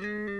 Mm-hmm.